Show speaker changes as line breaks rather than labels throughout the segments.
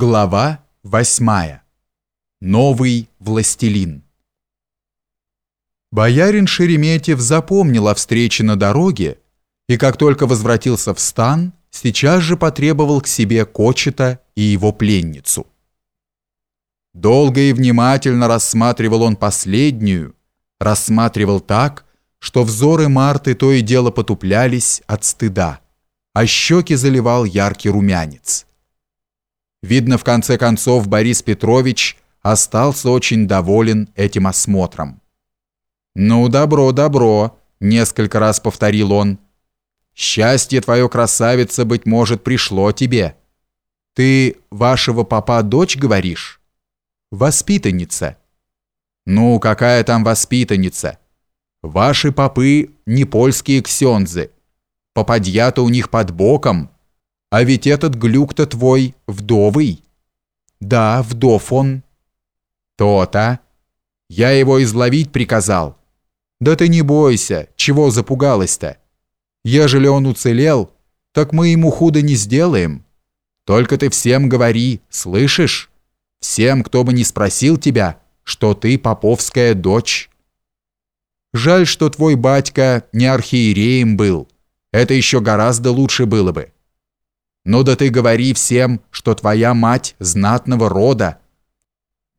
Глава 8. Новый властелин. Боярин Шереметьев запомнил о встрече на дороге и как только возвратился в стан, сейчас же потребовал к себе Кочета и его пленницу. Долго и внимательно рассматривал он последнюю, рассматривал так, что взоры Марты то и дело потуплялись от стыда, а щеки заливал яркий румянец. Видно, в конце концов Борис Петрович остался очень доволен этим осмотром. «Ну, добро, добро», — несколько раз повторил он. «Счастье твое, красавица, быть может, пришло тебе. Ты вашего папа дочь, говоришь?» «Воспитанница». «Ну, какая там воспитанница? Ваши попы не польские ксензы. Попадья-то у них под боком». А ведь этот глюк-то твой вдовый. Да, вдов он. То-то. Я его изловить приказал. Да ты не бойся, чего запугалась-то? Ежели он уцелел, так мы ему худо не сделаем. Только ты всем говори, слышишь? Всем, кто бы не спросил тебя, что ты поповская дочь. Жаль, что твой батька не архиереем был. Это еще гораздо лучше было бы. Ну да ты говори всем, что твоя мать знатного рода.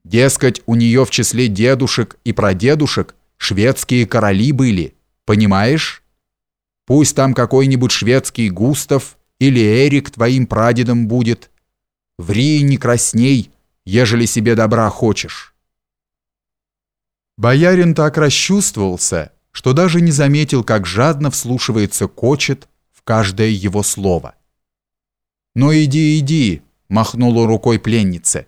Дескать, у нее в числе дедушек и прадедушек шведские короли были, понимаешь? Пусть там какой-нибудь шведский Густав или Эрик твоим прадедом будет. Ври не красней, ежели себе добра хочешь. Боярин так расчувствовался, что даже не заметил, как жадно вслушивается кочет в каждое его слово. «Ну иди, иди», — махнула рукой пленнице.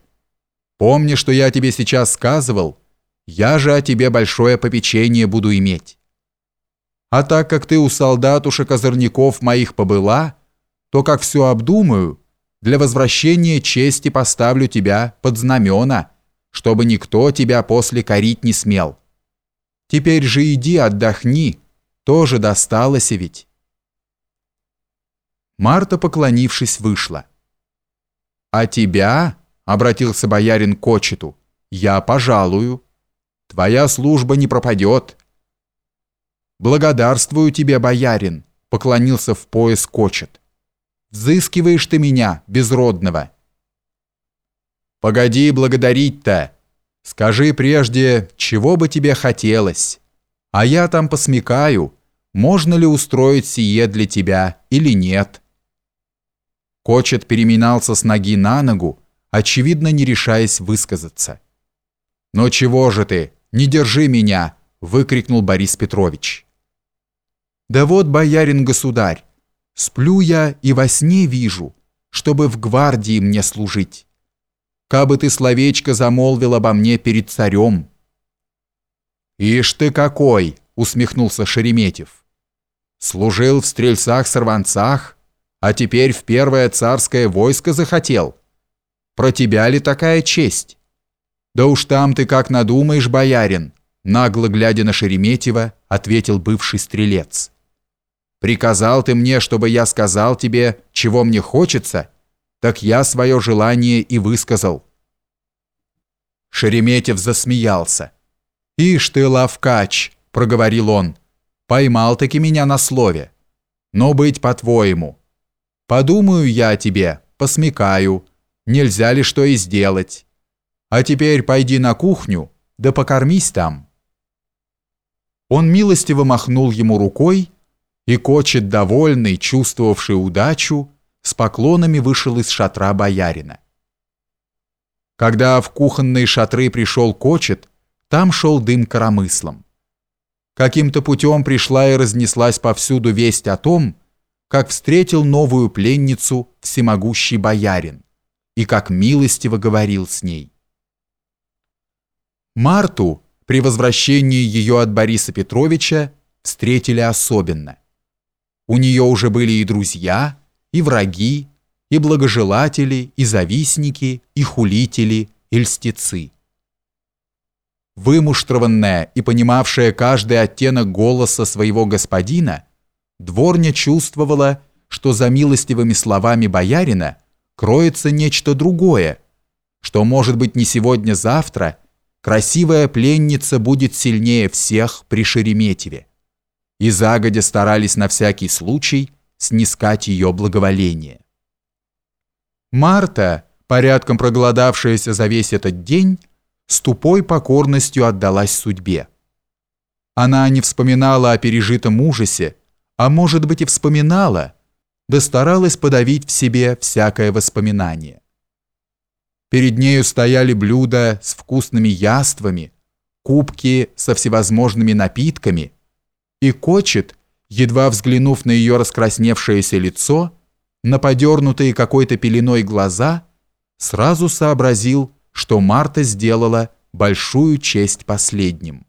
«Помни, что я тебе сейчас сказывал, я же о тебе большое попечение буду иметь. А так как ты у солдатушек-озорников моих побыла, то, как все обдумаю, для возвращения чести поставлю тебя под знамена, чтобы никто тебя после корить не смел. Теперь же иди отдохни, тоже досталось ведь». Марта, поклонившись, вышла. «А тебя?» — обратился боярин к Кочету. «Я пожалую. Твоя служба не пропадет». «Благодарствую тебе, боярин», — поклонился в пояс Кочет. «Взыскиваешь ты меня, безродного». «Погоди благодарить-то. Скажи прежде, чего бы тебе хотелось, а я там посмекаю, можно ли устроить сие для тебя или нет». Кочет переминался с ноги на ногу, очевидно, не решаясь высказаться. «Но чего же ты? Не держи меня!» — выкрикнул Борис Петрович. «Да вот, боярин-государь, сплю я и во сне вижу, чтобы в гвардии мне служить. Кабы ты словечко замолвил обо мне перед царем». «Ишь ты какой!» — усмехнулся Шереметьев. «Служил в стрельцах-сорванцах?» А теперь в первое царское войско захотел. Про тебя ли такая честь? Да уж там ты как надумаешь, боярин, нагло глядя на Шереметьева, ответил бывший стрелец. Приказал ты мне, чтобы я сказал тебе, чего мне хочется, так я свое желание и высказал. Шереметьев засмеялся. «Ишь ты, лавкач!» — проговорил он. «Поймал-таки меня на слове. Но быть по-твоему. Подумаю я о тебе, посмекаю, нельзя ли что и сделать. А теперь пойди на кухню, да покормись там». Он милостиво махнул ему рукой, и Кочет, довольный, чувствовавший удачу, с поклонами вышел из шатра боярина. Когда в кухонные шатры пришел Кочет, там шел дым коромыслом. Каким-то путем пришла и разнеслась повсюду весть о том, как встретил новую пленницу всемогущий боярин и как милостиво говорил с ней. Марту при возвращении ее от Бориса Петровича встретили особенно. У нее уже были и друзья, и враги, и благожелатели, и завистники, и хулители, и льстецы. Вымуштрованная и понимавшая каждый оттенок голоса своего господина – Дворня чувствовала, что за милостивыми словами боярина кроется нечто другое, что, может быть, не сегодня-завтра красивая пленница будет сильнее всех при Шереметьеве, и загодя старались на всякий случай снискать ее благоволение. Марта, порядком проголодавшаяся за весь этот день, с тупой покорностью отдалась судьбе. Она не вспоминала о пережитом ужасе, а может быть и вспоминала, да старалась подавить в себе всякое воспоминание. Перед нею стояли блюда с вкусными яствами, кубки со всевозможными напитками, и Кочет, едва взглянув на ее раскрасневшееся лицо, на подернутые какой-то пеленой глаза, сразу сообразил, что Марта сделала большую честь последним.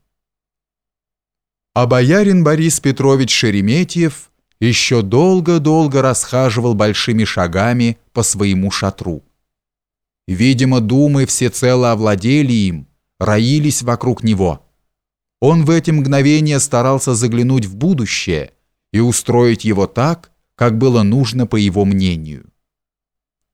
А боярин Борис Петрович Шереметьев еще долго-долго расхаживал большими шагами по своему шатру. Видимо, думы всецело овладели им, роились вокруг него. Он в эти мгновения старался заглянуть в будущее и устроить его так, как было нужно по его мнению.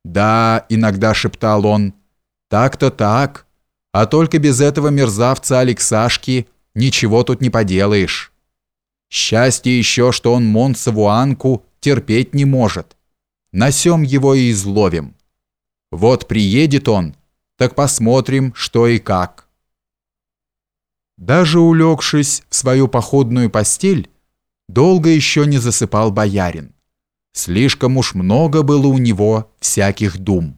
«Да», — иногда шептал он, — «так-то так, а только без этого мерзавца Алексашки ничего тут не поделаешь. Счастье еще, что он Монсавуанку терпеть не может. Насем его и изловим». Вот приедет он, так посмотрим, что и как. Даже улегшись в свою походную постель, долго еще не засыпал боярин. Слишком уж много было у него всяких дум.